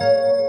Música